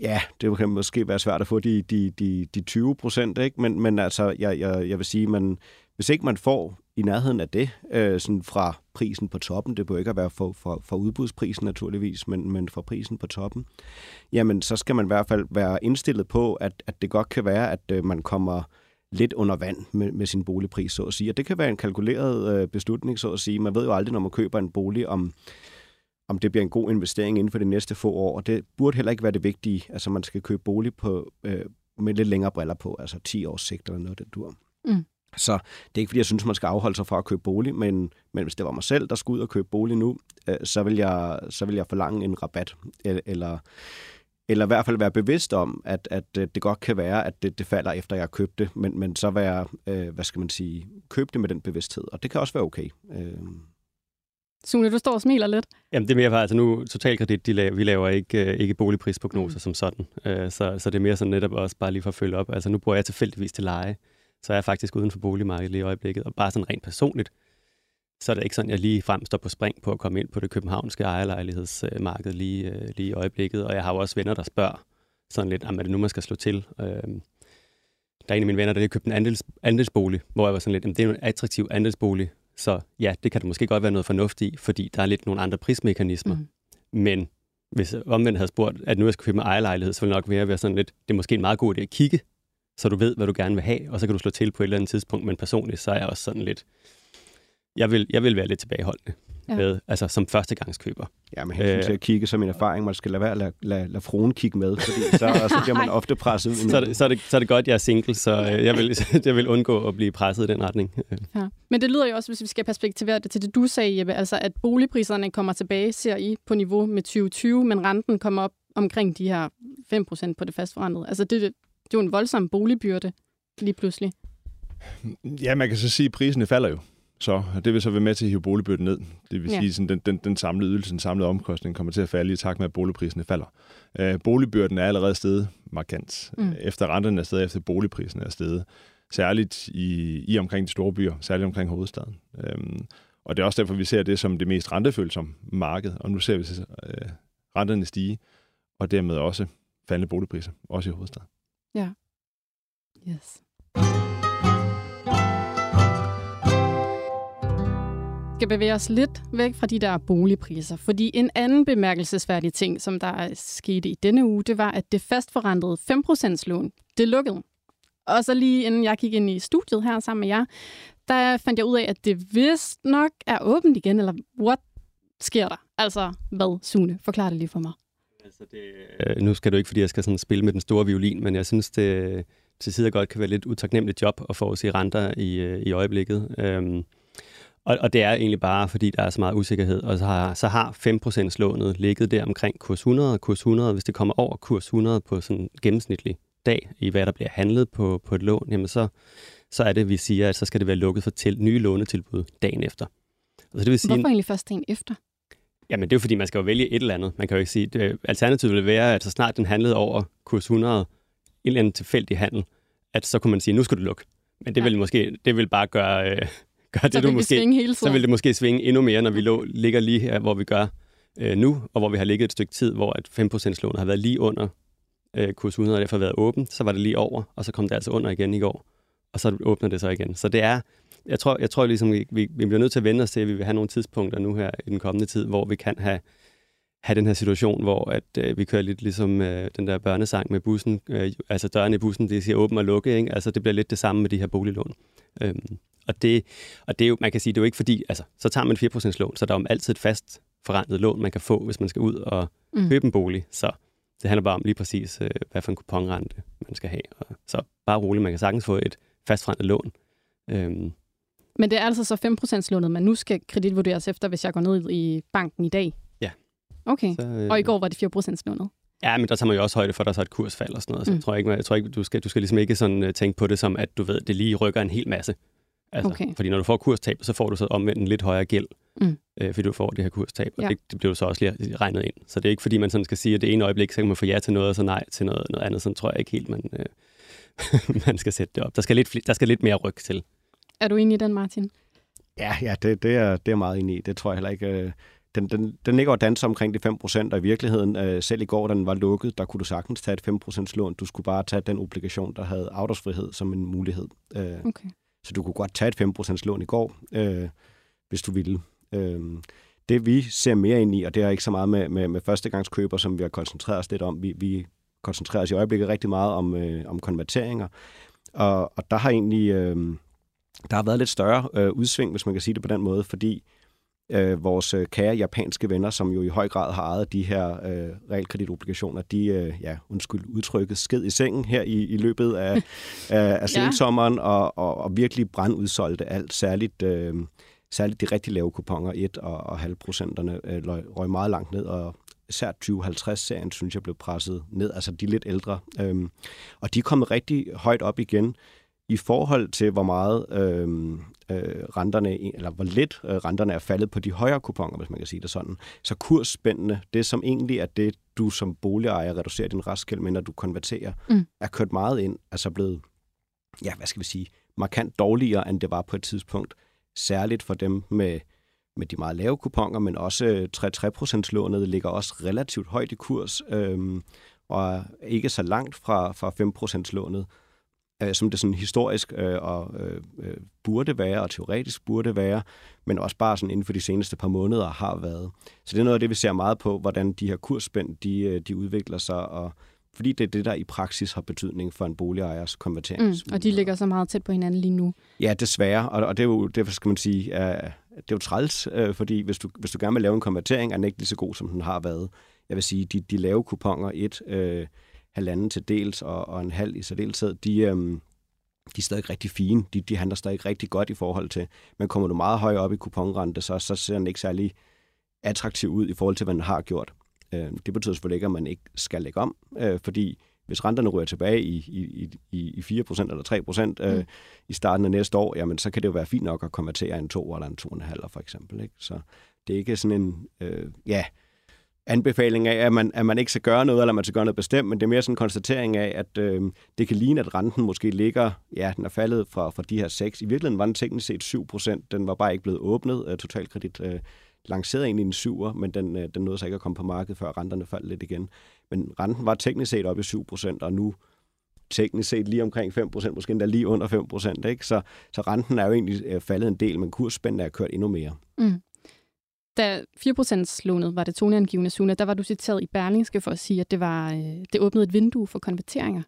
ja, det kan måske være svært at få de, de, de, de 20 procent, ikke? Men, men altså, jeg, jeg, jeg vil sige, man, hvis ikke man får i nærheden af det, øh, sådan fra prisen på toppen, det behøver ikke at være for, for, for udbudsprisen naturligvis, men, men fra prisen på toppen, jamen så skal man i hvert fald være indstillet på, at, at det godt kan være, at øh, man kommer lidt under vand med, med sin boligpris, så at sige. Og det kan være en kalkuleret øh, beslutning, så at sige. Man ved jo aldrig, når man køber en bolig, om, om det bliver en god investering inden for de næste få år. Og det burde heller ikke være det vigtige. Altså man skal købe bolig på, øh, med lidt længere briller på, altså 10 års sigt eller noget, det dur. Mm. Så det er ikke, fordi jeg synes, man skal afholde sig fra at købe bolig, men, men hvis det var mig selv, der skulle ud og købe bolig nu, øh, så, vil jeg, så vil jeg forlange en rabat, eller, eller, i hvert fald være bevidst om, at, at øh, det godt kan være, at det, det falder efter, jeg har købt det, men, men så være, øh, hvad skal man sige, købe det med den bevidsthed, og det kan også være okay. Øh, Sune, du står og smiler lidt. Jamen det er mere bare, altså nu Totalkredit, de laver, vi laver ikke, øh, ikke boligprisprognoser mm. som sådan. Øh, så, så det er mere sådan netop også bare lige for at følge op. Altså nu bor jeg tilfældigvis til leje, så er jeg faktisk uden for boligmarkedet lige i øjeblikket. Og bare sådan rent personligt, så er det ikke sådan, at jeg lige frem står på spring på at komme ind på det københavnske ejerlejlighedsmarked lige, øh, lige i øjeblikket. Og jeg har jo også venner, der spørger sådan lidt, om det nu, man skal slå til? Øh, der er en af mine venner, der lige købte en andels, andelsbolig, hvor jeg var sådan lidt, jamen, det er en attraktiv andelsbolig, så ja, det kan der måske godt være noget fornuft i, fordi der er lidt nogle andre prismekanismer. Mm. Men hvis omvendt havde spurgt, at nu jeg skal købe en ejerlejlighed, så ville det nok mere være sådan lidt, det er måske en meget god idé at kigge, så du ved, hvad du gerne vil have, og så kan du slå til på et eller andet tidspunkt. Men personligt, så er jeg også sådan lidt, jeg vil, jeg vil være lidt tilbageholdende, Ja. med, altså som førstegangskøber. ja, med hensyn Øh. til at kigge, så er min erfaring, man skal lade være at lade, lade, lade fruen kigge med, fordi så, så bliver man ofte presset Så er, det, så, er det, så er det godt, jeg er single, så øh, jeg vil, jeg vil undgå at blive presset i den retning. Øh, Ja. Men det lyder jo også, hvis vi skal perspektivere det til det, du sagde, Jeppe, altså at boligpriserne kommer tilbage, ser I, på niveau med 2020, men renten kommer op omkring de her 5% på det fastforrentede. Altså det, det er jo en voldsom boligbyrde lige pludselig. Ja, man kan så sige, at priserne falder jo. Så det vil så være med til at hive boligbyrden ned. Det vil Ja. sige, at den, den, den samlede ydelse, den samlede omkostning kommer til at falde i takt med, at boligpriserne falder. Øh, boligbyrden er allerede steget markant, Mm. efter renterne er steget, efter boligpriserne er steget. Særligt i, i omkring de store byer, særligt omkring hovedstaden. Øhm, og det er også derfor, vi ser det som det mest rentefølsomme marked. Og nu ser vi så, øh, renterne stige, og dermed også faldende boligpriser, også i hovedstaden. Yes. skal bevæge os lidt væk fra de der boligpriser, fordi en anden bemærkelsesværdig ting, som der skete i denne uge, det var, at det fastforrentede 5% lån, det lukkede. Og så lige inden jeg gik ind i studiet her sammen med jer, der fandt jeg ud af, at det vist nok er åbent igen, eller what sker der? Altså, hvad, Sune? Forklar det lige for mig. Altså det, øh, nu skal du ikke, fordi jeg skal sådan spille med den store violin, men jeg synes, det til tider godt kan være lidt utaknemmeligt job at få se renter i, øh, i øjeblikket. Øhm, og, og det er egentlig bare, fordi der er så meget usikkerhed, og så har, så har 5% lånet ligget der omkring kurs 100, kurs 100, hvis det kommer over kurs 100 på sådan en gennemsnitlig dag, i hvad der bliver handlet på, på et lån, jamen så, så er det, vi siger, at så skal det være lukket for til, nye lånetilbud dagen efter. Altså det vil sige, Hvorfor egentlig først dagen efter? Jamen det er jo fordi, man skal jo vælge et eller andet. Man kan jo ikke sige, det, alternativet vil være, at så snart den handlede over kurs 100, en eller anden tilfældig handel, at så kunne man sige, nu skal du lukke. Men det Ja. vil måske, det vil bare gøre, øh, gøre Så det, du måske, hele så tiden. vil det måske svinge endnu mere, når vi lå, ligger lige her, hvor vi gør øh, nu, og hvor vi har ligget et stykke tid, hvor at 5% lånet har været lige under øh, kurs 100, og derfor været åben, så var det lige over, og så kom det altså under igen i går, og så åbner det så igen. Så det er, jeg tror, jeg tror ligesom, vi, vi, vi bliver nødt til at vende os til, at vi vil have nogle tidspunkter nu her i den kommende tid, hvor vi kan have, have den her situation, hvor at, øh, vi kører lidt ligesom øh, den der børnesang med bussen, øh, altså dørene i bussen, det siger åben og lukke, ikke? altså det bliver lidt det samme med de her boliglån. Øhm, og det, og det er jo, man kan sige, det er jo ikke fordi, altså så tager man 4% lån, så der er jo altid et fast forrentet lån, man kan få, hvis man skal ud og Mm. købe en bolig. Så det handler bare om lige præcis, øh, hvad for en kuponrente man skal have. Og så bare roligt, man kan sagtens få et fastforrentet lån. Øhm, Men det er altså så 5% lånet, man nu skal kreditvurderes efter, hvis jeg går ned i banken i dag? Ja. Okay. så, øh, Og i går var det 4% lånet? Ja, men der tager man jo også højde for, at der så er et kursfald og sådan noget. Så Mm. jeg tror ikke, jeg tror ikke du, skal, du skal ligesom ikke sådan, uh, tænke på det som, at du ved, det lige rykker en hel masse. Altså, Okay. Fordi når du får kurstab, så får du så omvendt en lidt højere gæld. mm. øh, fordi du får det her kurstab, og ja. det, det bliver jo så også lige regnet ind. Så det er ikke fordi, man sådan skal sige, at det ene øjeblik, så kan man få ja til noget, og så nej til noget, noget andet. Sådan tror jeg ikke helt, man, øh, man skal sætte det op. Der skal, lidt, der skal lidt mere ryg til. Er du enig i den, Martin? Ja, ja det, det, er, det er meget enig i. Det tror jeg heller ikke... Øh, den, den, den ligger og danser omkring de 5%, og i virkeligheden, øh, selv i går, da den var lukket, der kunne du sagtens tage et 5% lån. Du skulle bare tage den obligation, der havde afdragsfrihed som en mulighed. Øh, okay. Så du kunne godt tage et 5% lån i går, øh, hvis du ville. Øh, det vi ser mere ind i, og det er ikke så meget med, med, med førstegangskøber, som vi har koncentreret os lidt om. Vi, vi koncentrerer os i øjeblikket rigtig meget om, øh, om konverteringer, og, og der har egentlig øh, der har været lidt større øh, udsving, hvis man kan sige det på den måde, fordi øh, vores øh, kære japanske venner, som jo i høj grad har ejet de her øh, realkreditobligationer, de, øh, ja, undskyld udtrykket, sked i sengen her i, i løbet af, af, af sensommeren, ja. og, og, og virkelig brandudsolgte alt, særligt, øh, særligt de rigtig lave kuponer, 1 og, og halv procenterne, øh, røg meget langt ned, og især 2050-serien, synes jeg, blev presset ned, altså de lidt ældre. Øhm, og de er kommet rigtig højt op igen i forhold til, hvor meget øh, øh, renterne, eller hvor lidt øh, renterne er faldet på de højere kuponer, hvis man kan sige det sådan. Så kursspændende, det som egentlig er det, du som boligejer reducerer din restgæld med, når du konverterer, mm. er kørt meget ind, altså blevet, ja, hvad skal vi sige, markant dårligere, end det var på et tidspunkt. Særligt for dem med, med de meget lave kuponer, men også 3-3% lånet ligger også relativt højt i kurs, øh, og ikke så langt fra, fra 5% lånet øh, som det sådan historisk øh, og øh, øh, burde være, og teoretisk burde være, men også bare sådan inden for de seneste par måneder har været. Så det er noget af det, vi ser meget på, hvordan de her kursspænd, de, øh, de udvikler sig, og fordi det er det, der i praksis har betydning for en boligejers konvertering. Mm, og de ligger så meget tæt på hinanden lige nu. Ja, desværre, og, og det er jo, det skal man sige, er, det er jo træls, øh, fordi hvis du, hvis du gerne vil lave en konvertering, er den ikke lige så god, som den har været. Jeg vil sige, de, de lave kuponer, et, øh, halvanden til dels og, og en halv i særdeleshed, de, øhm, de er stadig rigtig fine. De, de handler stadig rigtig godt i forhold til, men kommer du meget højere op i kuponrente, så, så ser den ikke særlig attraktiv ud i forhold til, hvad den har gjort. Øh, det betyder selvfølgelig ikke, at man ikke skal lægge om, øh, fordi hvis renterne ryger tilbage i, i, i, i 4% eller 3% øh, mm. i starten af næste år, jamen så kan det jo være fint nok at konvertere en 2 eller en 2,5 for eksempel. Ikke? Så det er ikke sådan en, øh, ja, anbefaling af, at man, at man ikke skal gøre noget, eller man skal gøre noget bestemt, men det er mere sådan en konstatering af, at øh, det kan ligne, at renten måske ligger, ja, den er faldet fra, fra de her 6. I virkeligheden var den teknisk set 7 procent. Den var bare ikke blevet åbnet. Øh, Totalkredit lanceret lancerede egentlig en 7'er, men den, øh, den nåede sig ikke at komme på markedet, før renterne faldt lidt igen. Men renten var teknisk set oppe i 7 procent, og nu teknisk set lige omkring 5 procent, måske endda lige under 5 procent. Så, så renten er jo egentlig øh, faldet en del, men kursspændene er kørt endnu mere. Mm da 4%-lånet var det toneangivende, Sune, der var du citeret i Berlingske for at sige, at det, var, øh, det åbnede et vindue for konverteringer.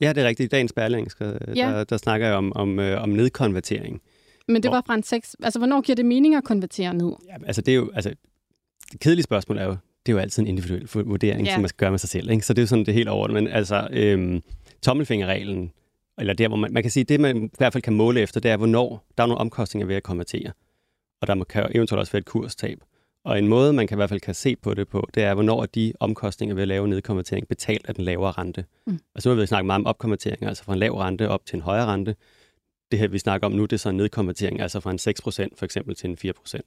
Ja, det er rigtigt. I dagens Berlingske, ja. der, der snakker jeg om, om, øh, om nedkonvertering. Men det Hvor... var fra en 6. Altså, hvornår giver det mening at konvertere ned? Ja, altså, det er jo, altså, det kedelige spørgsmål er jo, det er jo altid en individuel vurdering, ja. som man skal gøre med sig selv. Ikke? Så det er jo sådan det helt over. Men altså, øhm, tommelfingerreglen, eller der, hvor man, man kan sige, det man i hvert fald kan måle efter, det er, hvornår der er nogle omkostninger ved at konvertere og der kan eventuelt også være et kurstab. Og en måde, man kan i hvert fald kan se på det på, det er, hvornår de omkostninger ved at lave nedkonvertering betalt af den lavere rente. Mm. Altså nu har vi snakket meget om opkonvertering, altså fra en lav rente op til en højere rente. Det her, vi snakker om nu, det er så en nedkonvertering, altså fra en 6% for eksempel til en 4%.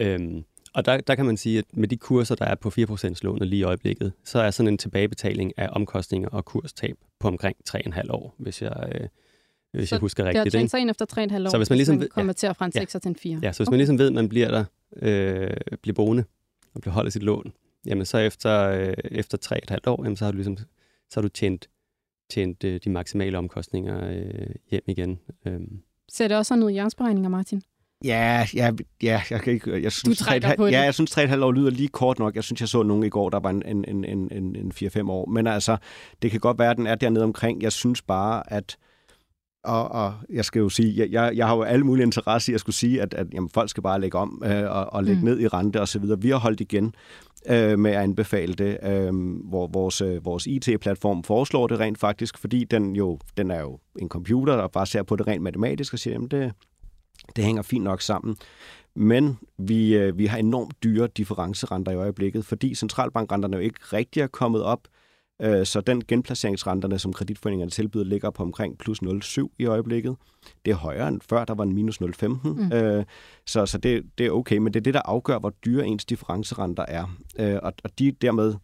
Øhm, og der, der kan man sige, at med de kurser, der er på 4% lånet lige i øjeblikket, så er sådan en tilbagebetaling af omkostninger og kurstab på omkring 3,5 år, hvis jeg, øh, hvis så jeg husker rigtigt. Det har sig ind efter 3,5 år, så hvis man, ligesom, man kommer ja, til at fra en 6 ja, til en 4. Ja, så hvis okay. man ligesom ved, at man bliver der, øh, bliver boende og bliver holdt sit lån, jamen så efter, øh, efter 3,5 år, jamen, så har du ligesom så har du tjent, tjent øh, de maksimale omkostninger øh, hjem igen. Øhm. Ser det også sådan ud i jeres beregninger, Martin? Ja, ja, ja, jeg kan ikke... Jeg synes, du trækker 3, på det. Ja, jeg synes 3,5 år lyder lige kort nok. Jeg synes, jeg så nogen i går, der var en, en, en, en, en 4-5 år. Men altså, det kan godt være, at den er dernede omkring. Jeg synes bare, at og, og jeg skal jo sige, jeg, jeg har jo alle mulige interesse i at skulle sige, at, at jamen, folk skal bare lægge om øh, og, og lægge mm. ned i rente og så videre. Vi har holdt igen øh, med at anbefale det, øh, hvor vores, øh, vores IT-platform foreslår det rent faktisk, fordi den jo den er jo en computer, der bare ser på det rent matematisk og siger, jamen det, det hænger fint nok sammen. Men vi, øh, vi har enormt dyre differencerenter i øjeblikket, fordi centralbankrenterne jo ikke rigtig er kommet op Øh, så den genplaceringsrenterne, som kreditforeningerne tilbyder, ligger på omkring plus 0,7 i øjeblikket. Det er højere end før, der var en minus 0,15. Mm. Øh, så så det, det er okay, men det er det, der afgør, hvor dyre ens differencerenter er. Øh, og, og de er dermed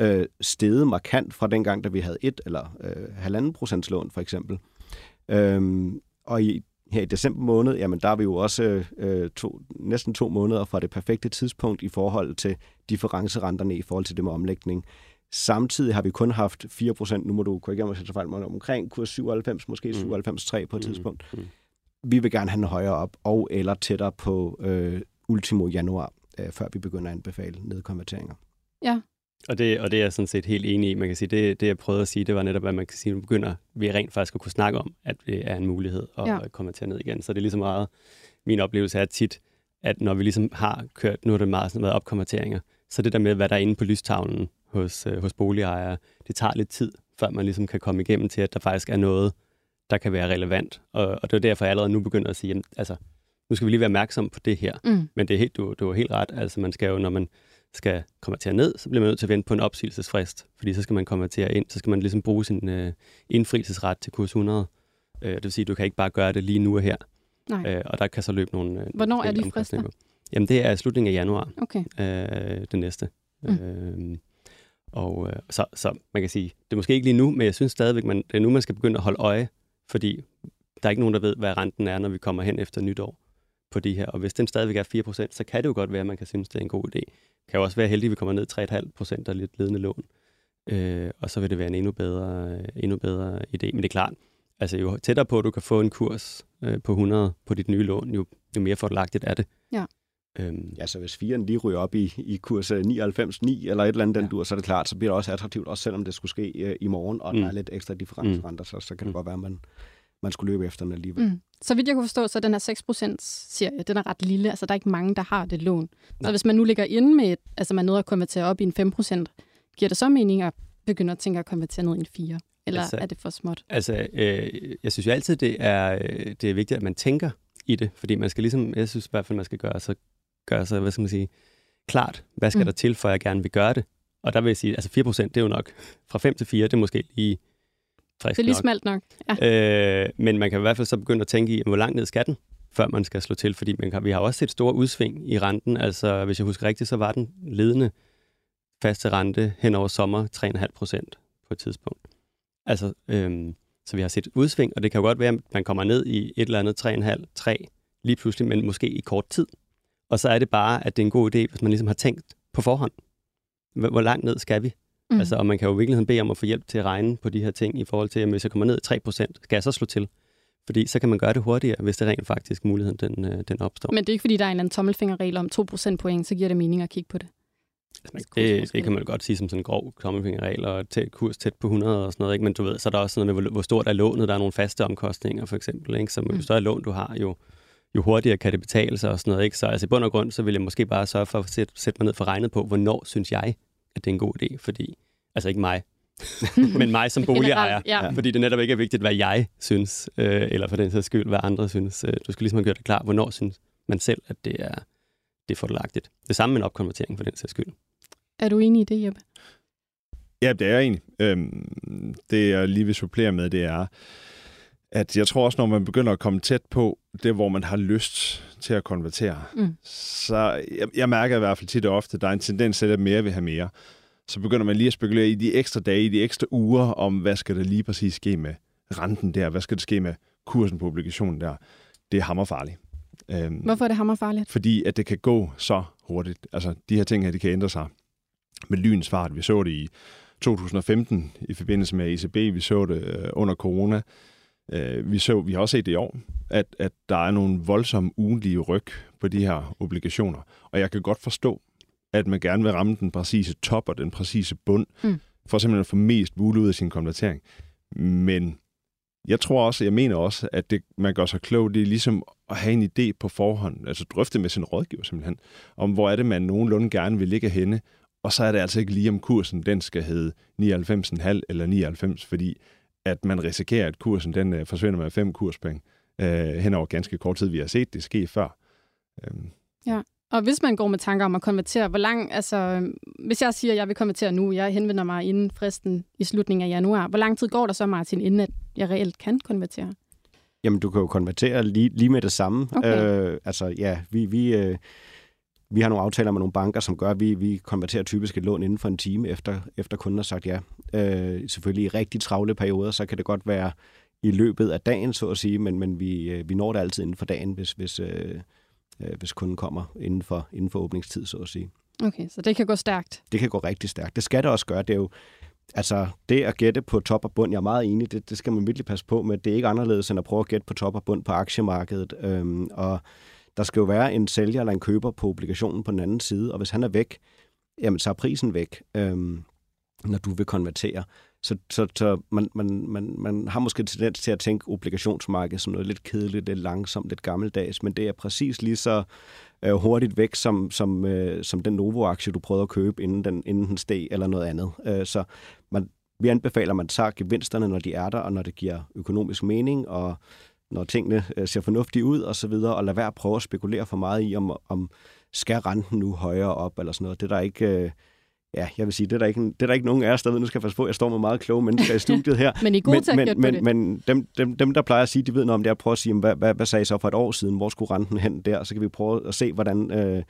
øh, steget markant fra dengang, da vi havde et eller øh, halvanden procents lån, for eksempel. Øh, og i, her i december måned, jamen der er vi jo også øh, to, næsten to måneder fra det perfekte tidspunkt i forhold til differencerenterne i forhold til det med omlægning. Samtidig har vi kun haft 4%, nu må du korrigere mig, fejl, omkring kurs 97, måske 97,3 mm. på et mm. tidspunkt. Mm. Vi vil gerne have den højere op, og eller tættere på øh, ultimo januar, øh, før vi begynder at anbefale nedkonverteringer. Ja, og det, og det er jeg sådan set helt enig i. Man kan sige, det, det jeg prøvede at sige, det var netop, at man kan sige, at nu begynder vi rent faktisk at kunne snakke om, at det er en mulighed at ja. konvertere ned igen. Så det er ligesom meget, min oplevelse er tit, at når vi ligesom har kørt, nu har det meget sådan været opkonverteringer, så det der med, hvad der er inde på lystavlen hos, øh, hos boligejere, det tager lidt tid, før man ligesom kan komme igennem til, at der faktisk er noget, der kan være relevant. Og, og det er derfor, jeg allerede nu begynder at sige, at altså, nu skal vi lige være opmærksom på det her. Mm. Men det er helt, du, du er helt ret. Altså, man skal jo, når man skal konvertere ned, så bliver man nødt til at vente på en opsigelsesfrist, fordi så skal man konvertere ind, så skal man ligesom bruge sin øh, indfrielsesret til kurs 100. Øh, det vil sige, at du kan ikke bare gøre det lige nu og her. Nej. Øh, og der kan så løbe nogle... Øh, Hvornår er de frister? Jamen, det er slutningen af januar, okay. øh, det næste. Mm. Øh, og øh, så, så man kan sige, det er måske ikke lige nu, men jeg synes stadigvæk, man, det er nu, man skal begynde at holde øje, fordi der er ikke nogen, der ved, hvad renten er, når vi kommer hen efter nytår på de her. Og hvis den stadigvæk er 4%, så kan det jo godt være, at man kan synes, det er en god idé kan jo også være heldig, at vi kommer ned 3,5% af lidt ledende lån. Øh, og så vil det være en endnu bedre, øh, endnu bedre idé. Men det er klart, altså jo tættere på, at du kan få en kurs øh, på 100 på dit nye lån, jo, jo mere fordelagtigt er det. Ja. Øhm. Ja, så hvis firen lige ryger op i, i kurs 99,9 eller et eller andet, den ja. dur, så er det klart, så bliver det også attraktivt, også selvom det skulle ske øh, i morgen, og mm. der er lidt ekstra differencerenter, mm. så, så kan det mm. godt være, at man, man skulle løbe efter den alligevel. Mm. Så vidt jeg kunne forstå, så den her 6% serie, den er ret lille. Altså, der er ikke mange, der har det lån. Nej. Så hvis man nu ligger inde med, et, altså man er nødt at konvertere op i en 5%, giver det så mening at begynde at tænke at konvertere ned i en 4? Eller altså, er det for småt? Altså, øh, jeg synes jo altid, det er, øh, det er vigtigt, at man tænker i det, fordi man skal ligesom, jeg synes i hvert fald, man skal gøre sig, gøre sig hvad skal man sige, klart, hvad skal mm. der til, for at jeg gerne vil gøre det. Og der vil jeg sige, altså 4% det er jo nok, fra 5 til 4, det er måske lige frisk Det er lige nok. smalt nok. Ja. Øh, men man kan i hvert fald så begynde at tænke i, hvor langt ned skal den, før man skal slå til, fordi man kan, vi har også set store udsving i renten. Altså, hvis jeg husker rigtigt, så var den ledende faste rente hen over sommer 3,5 procent på et tidspunkt. Altså, øhm, så vi har set udsving, og det kan jo godt være, at man kommer ned i et eller andet 3,5, 3 lige pludselig, men måske i kort tid. Og så er det bare, at det er en god idé, hvis man ligesom har tænkt på forhånd. Hvor langt ned skal vi? Mm. Altså, og man kan jo i virkeligheden bede om at få hjælp til at regne på de her ting i forhold til, at hvis jeg kommer ned i 3%, skal jeg så slå til? Fordi så kan man gøre det hurtigere, hvis det rent faktisk muligheden den, øh, den opstår. Men det er ikke, fordi der er en eller anden tommelfingerregel om 2% point, så giver det mening at kigge på det? Altså, det, det kan man godt sige som sådan en grov tommelfingerregel, og tæt kurs tæt på 100 og sådan noget. Ikke? Men du ved, så er der også noget med, hvor, hvor stort er lånet. Der er nogle faste omkostninger, for eksempel. Ikke? Så jo mm. større lån du har, jo, jo hurtigere kan det betale sig og sådan noget. Ikke? Så altså, i bund og grund, så vil jeg måske bare sørge for at sætte, sætte mig ned for regnet på, hvornår synes jeg, at det er en god idé. Fordi Altså ikke mig, men mig som boligejer. ja. Fordi det netop ikke er vigtigt, hvad jeg synes, øh, eller for den sags skyld, hvad andre synes. Øh, du skal ligesom have gjort det klar, hvornår synes man selv, at det er, det er fordelagtigt. Det samme med en opkonvertering for den sags skyld. Er du enig i det, Jeppe? Ja, det er jeg enig. Øhm, det jeg lige vil supplere med, det er, at jeg tror også, når man begynder at komme tæt på det, hvor man har lyst til at konvertere, mm. så jeg, jeg mærker i hvert fald tit og ofte, at der er en tendens til, at mere vil have mere så begynder man lige at spekulere i de ekstra dage, i de ekstra uger, om hvad skal der lige præcis ske med renten der, hvad skal der ske med kursen på obligationen der. Det er hammerfarligt. Øhm, Hvorfor er det hammerfarligt? Fordi at det kan gå så hurtigt. Altså, de her ting her, de kan ændre sig med lyns fart. Vi så det i 2015 i forbindelse med ECB, vi så det øh, under corona. Øh, vi, så, vi har også set det i år, at, at der er nogle voldsomme ugenlige ryg på de her obligationer. Og jeg kan godt forstå, at man gerne vil ramme den præcise top og den præcise bund, mm. for simpelthen at få mest muligt ud af sin konvertering. Men jeg tror også, jeg mener også, at det, man gør sig klog, det er ligesom at have en idé på forhånd, altså drøfte med sin rådgiver simpelthen, om hvor er det, man nogenlunde gerne vil ligge henne, og så er det altså ikke lige om kursen, den skal hedde 99,5 eller 99, fordi at man risikerer, at kursen den uh, forsvinder med fem kurspenge uh, hen over ganske kort tid. Vi har set det ske før. Um, ja. Og hvis man går med tanker om at konvertere, hvor lang, altså, hvis jeg siger, at jeg vil konvertere nu, jeg henvender mig inden fristen i slutningen af januar, hvor lang tid går der så, Martin, inden at jeg reelt kan konvertere? Jamen, du kan jo konvertere lige, lige med det samme. Okay. Øh, altså, ja, vi, vi, øh, vi har nogle aftaler med nogle banker, som gør, at vi, vi konverterer typisk et lån inden for en time, efter, efter kunden har sagt ja. Øh, selvfølgelig i rigtig travle perioder, så kan det godt være i løbet af dagen, så at sige, men, men vi, øh, vi når det altid inden for dagen, hvis, hvis, øh, øh, hvis kunden kommer inden for, inden for åbningstid, så at sige. Okay, så det kan gå stærkt. Det kan gå rigtig stærkt. Det skal det også gøre. Det er jo, altså, det at gætte på top og bund, jeg er meget enig, det, det skal man virkelig passe på med. Det er ikke anderledes end at prøve at gætte på top og bund på aktiemarkedet. Øhm, og der skal jo være en sælger eller en køber på obligationen på den anden side, og hvis han er væk, jamen så er prisen væk, øhm, når du vil konvertere. Så, så, så man, man, man, man har måske tendens til at tænke obligationsmarkedet som noget lidt kedeligt, lidt langsomt, lidt gammeldags, men det er præcis lige så øh, hurtigt væk som, som, øh, som den Novo-aktie, du prøvede at købe, inden den, inden den steg eller noget andet. Øh, så man, vi anbefaler, at man tager gevinsterne, når de er der, og når det giver økonomisk mening, og når tingene øh, ser fornuftige ud og så videre, og lad være at prøve at spekulere for meget i, om, om skal renten nu højere op eller sådan noget. Det er der ikke... Øh, ja, jeg vil sige, det er der ikke, det er der ikke nogen af os, der ved. Nu skal jeg passe på, jeg står med meget kloge mennesker i studiet her. men I gode men, men, men, det. men dem, dem, dem, der plejer at sige, de ved noget om det, er at prøve at sige, hvad, hvad, hvad sagde I så for et år siden? Hvor skulle renten hen der? Så kan vi prøve at se, hvordan, øh,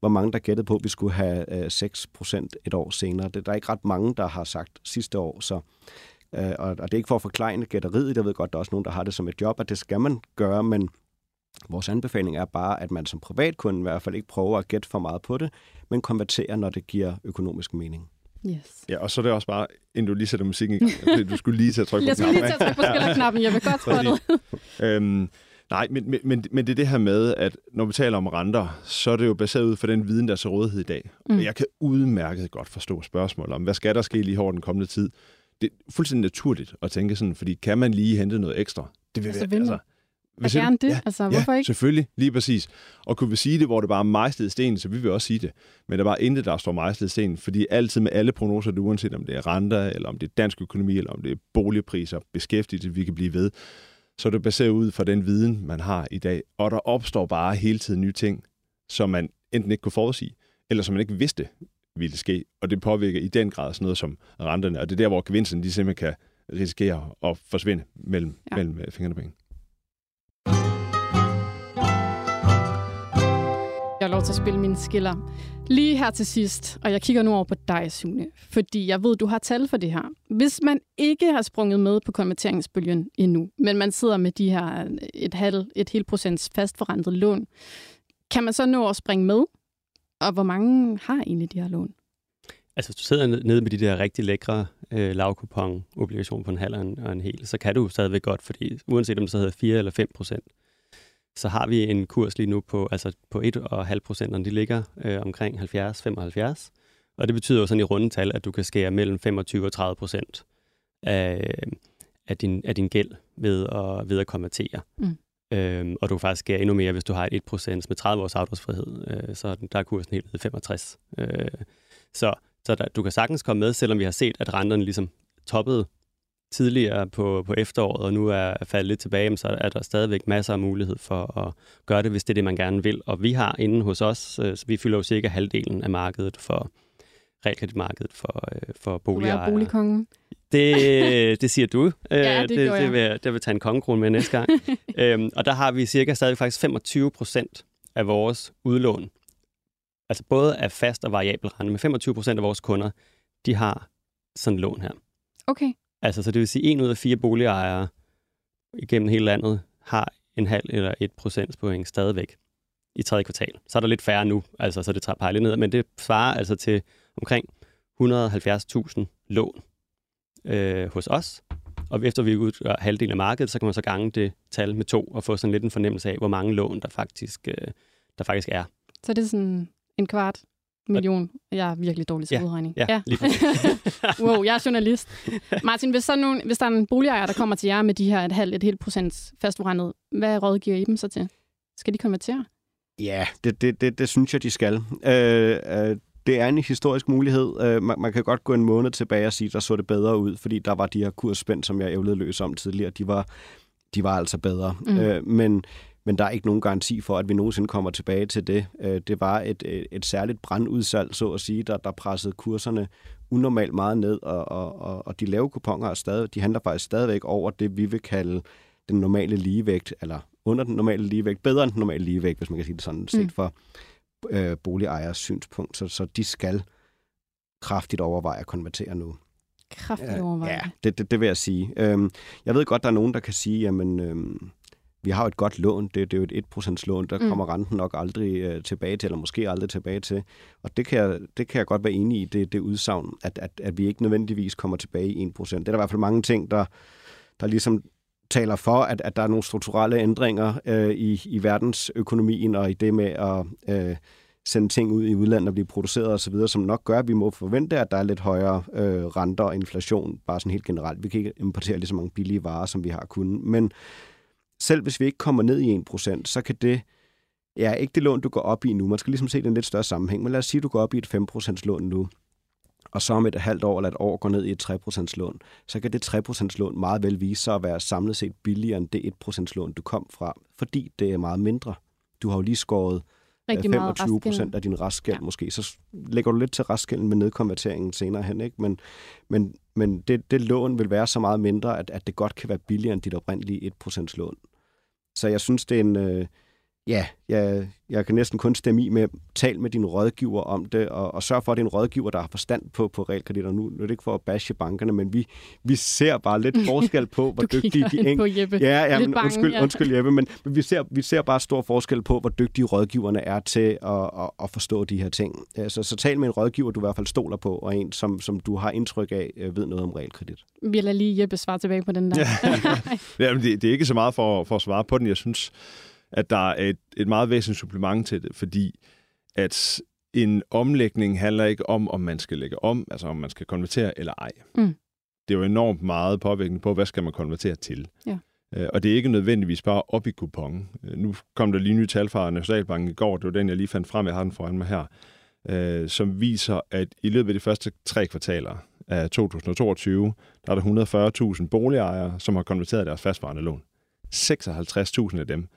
hvor mange der gættede på, at vi skulle have øh, 6 procent et år senere. Det, der er ikke ret mange, der har sagt sidste år, så øh, og, og det er ikke for at forklare gætteriet. Jeg ved godt, der er også nogen, der har det som et job, at det skal man gøre, men vores anbefaling er bare, at man som privatkunde i hvert fald ikke prøver at gætte for meget på det, men konverterer, når det giver økonomisk mening. Yes. Ja, og så er det også bare, inden du lige sætter musikken i gang, du skulle lige til at trykke Jeg på skulle lige knappen. til at trykke på skillerknappen. Jeg vil godt spottet. Øhm, nej, men, men, men, men det er det her med, at når vi taler om renter, så er det jo baseret ud for den viden, der er til rådighed i dag. Mm. Og jeg kan udmærket godt forstå spørgsmål om, hvad skal der ske lige over den kommende tid? Det er fuldstændig naturligt at tænke sådan, fordi kan man lige hente noget ekstra? Det vil Altså, være, vil siger du? gerne det? Ja, Altså, ja, hvorfor ikke? selvfølgelig, lige præcis. Og kunne vi sige det, hvor det bare er mejslet sten, så vil vi også sige det. Men der er bare intet, der står mejslet sten, fordi altid med alle prognoser, du, uanset om det er renter, eller om det er dansk økonomi, eller om det er boligpriser, beskæftigelse, vi kan blive ved, så er det baseret ud fra den viden, man har i dag. Og der opstår bare hele tiden nye ting, som man enten ikke kunne forudsige, eller som man ikke vidste ville ske. Og det påvirker i den grad sådan noget som renterne. Og det er der, hvor gevinsten de simpelthen kan risikere at forsvinde mellem, Ja. mellem øh, fingrene på en. Jeg har lov til at spille mine skiller. Lige her til sidst, og jeg kigger nu over på dig, Sune, fordi jeg ved, du har tal for det her. Hvis man ikke har sprunget med på konverteringsbølgen endnu, men man sidder med de her et, halv, et helt procents fastforrentet lån, kan man så nå at springe med? Og hvor mange har egentlig de her lån? Altså, hvis du sidder ned- nede med de der rigtig lækre øh, lavkupon obligationer på en halv og en, og en hel, så kan du stadigvæk godt, fordi uanset om det så hedder 4 eller 5 procent, så har vi en kurs lige nu på, altså på 1,5 procent, og de ligger øh, omkring 70-75. Og det betyder jo sådan i rundetal, at du kan skære mellem 25 og 30 procent af, af, din, af din gæld ved at, ved at konvertere. Mm. Øhm, og du kan faktisk skære endnu mere, hvis du har et 1% med 30 års afdragsfrihed. Øh, så der er kursen helt ned 65. Øh, så så der, du kan sagtens komme med, selvom vi har set, at renterne ligesom toppede tidligere på, på efteråret, og nu er faldet lidt tilbage, men så er der stadigvæk masser af mulighed for at gøre det, hvis det er det, man gerne vil. Og vi har inden hos os, øh, så vi fylder jo cirka halvdelen af markedet for realkreditmarkedet for, øh, for Du er boligejere. boligkongen. Det, det siger du. Ja, Øh, det det, det, jeg. vil, det vil tage en kongekrone med næste gang. øhm, og der har vi cirka stadig faktisk 25 procent af vores udlån. Altså både af fast og variabel rente, men 25 procent af vores kunder, de har sådan et lån her. Okay. Altså, så det vil sige, at en ud af fire boligejere igennem hele landet har en halv eller et procentpoint stadigvæk i tredje kvartal. Så er der lidt færre nu, altså så det tager pejle ned, men det svarer altså til omkring 170.000 lån øh, hos os. Og efter vi udgør halvdelen af markedet, så kan man så gange det tal med to og få sådan lidt en fornemmelse af, hvor mange lån der faktisk, øh, der faktisk er. Så det er sådan en kvart million. Jeg er virkelig dårlig til Ja, udregning. Ja, lige præcis. wow, jeg er journalist. Martin, hvis, så nogen, hvis der er en boligejer, der kommer til jer med de her et halvt, et helt procent fastforrentet, hvad rådgiver I dem så til? Skal de konvertere? Ja, det, det, det, det synes jeg, de skal. Øh, øh, det er en historisk mulighed. Øh, man, man kan godt gå en måned tilbage og sige, der så det bedre ud, fordi der var de her kursspænd, som jeg ævlede løs om tidligere, de var, de var altså bedre. Mm. Mm. Øh, men, men der er ikke nogen garanti for, at vi nogensinde kommer tilbage til det. Øh, det var et, et, et særligt brandudsalg, så at sige, der, der pressede kurserne unormalt meget ned, og, og, og de lave kuponer er stadig, de handler faktisk stadigvæk over det, vi vil kalde den normale ligevægt, eller under den normale ligevægt, bedre end den normale ligevægt, hvis man kan sige det sådan, set mm. Øh, boligejers synspunkt. Så, så de skal kraftigt overveje at konvertere nu. Kraftigt overveje? Ja, det, det, det vil jeg sige. Øhm, jeg ved godt, der er nogen, der kan sige, jamen, øhm, vi har jo et godt lån, det, det er jo et 1% lån, der mm. kommer renten nok aldrig øh, tilbage til, eller måske aldrig tilbage til. Og det kan jeg, det kan jeg godt være enig i, det, det udsagn, at, at, at vi ikke nødvendigvis kommer tilbage i 1%. Det er der i hvert fald mange ting, der, der ligesom taler for, at, at der er nogle strukturelle ændringer øh, i, i verdensøkonomien og i det med at øh, sende ting ud i udlandet og blive produceret osv., som nok gør, at vi må forvente, at der er lidt højere øh, renter og inflation, bare sådan helt generelt. Vi kan ikke importere lige så mange billige varer, som vi har kunnet. Men selv hvis vi ikke kommer ned i 1%, så kan det, ja, ikke det lån, du går op i nu. Man skal ligesom se den lidt større sammenhæng. Men lad os sige, at du går op i et 5% lån nu og så om et halvt år eller et år går ned i et 3% lån, så kan det 3% lån meget vel vise sig at være samlet set billigere end det 1% lån, du kom fra, fordi det er meget mindre. Du har jo lige skåret Rigtig 25 procent af din restgæld ja. måske, så lægger du lidt til restgælden med nedkonverteringen senere hen, ikke? Men, men, men det, det lån vil være så meget mindre, at, at det godt kan være billigere end dit oprindelige 1% lån. Så jeg synes, det er en, øh, ja, jeg, jeg kan næsten kun stemme i med, tal med din rådgiver om det, og, og sørg for, at det er en rådgiver, der har forstand på, på realkreditter. Nu, nu er det ikke for at bashe bankerne, men vi, vi ser bare lidt forskel på, hvor dygtige de enkelte... Jeppe. Ja, ja men, bange, undskyld, ja. undskyld Jeppe, men, men vi, ser, vi ser bare stor forskel på, hvor dygtige rådgiverne er til at, at, at forstå de her ting. Så, så tal med en rådgiver, du i hvert fald stoler på, og en, som, som du har indtryk af, øh, ved noget om realkredit. Vi lader lige Jeppe svare tilbage på den der. ja, men det, det er ikke så meget for, for at svare på den. Jeg synes, at der er et, et meget væsentligt supplement til det, fordi at en omlægning handler ikke om, om man skal lægge om, altså om man skal konvertere eller ej. Mm. Det er jo enormt meget påvirkning på, hvad skal man konvertere til. Ja. Øh, og det er ikke nødvendigvis bare op i kupongen. Øh, nu kom der lige nye tal fra Nationalbanken i går, det var den, jeg lige fandt frem, jeg har den foran mig her, øh, som viser, at i løbet af de første tre kvartaler af 2022, der er der 140.000 boligejere, som har konverteret deres fastvarende lån. 56.000 af dem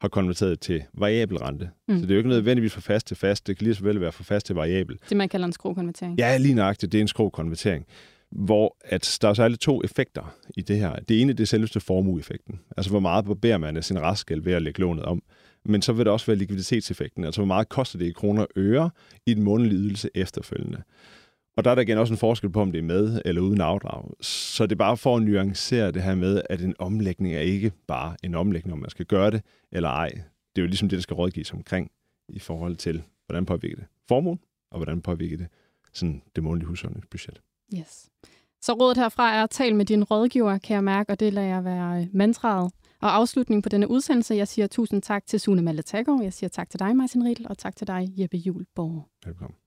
har konverteret til variabel rente. Mm. Så det er jo ikke nødvendigvis fra fast til fast. Det kan lige så vel være fra fast til variabel. Det man kalder en skrokonvertering. Ja, lige nøjagtigt. Det er en skrokonvertering. Hvor at der er særligt to effekter i det her. Det ene det er selveste formueeffekten. Altså hvor meget barberer man af sin restgæld ved at lægge lånet om. Men så vil der også være likviditetseffekten. Altså hvor meget koster det i kroner og øre i den månedlige ydelse efterfølgende. Og der er der igen også en forskel på, om det er med eller uden afdrag. Så det er bare for at nuancere det her med, at en omlægning er ikke bare en omlægning, om man skal gøre det eller ej. Det er jo ligesom det, der skal rådgives omkring i forhold til, hvordan påvirker det formuen, og hvordan påvirker det sådan det månedlige husholdningsbudget. Yes. Så rådet herfra er at tale med din rådgiver, kan jeg mærke, og det lader jeg være øh, mantraet. Og afslutning på denne udsendelse, jeg siger tusind tak til Sune Malle Jeg siger tak til dig, Martin Riedel, og tak til dig, Jeppe Juhl Borg. Velkommen.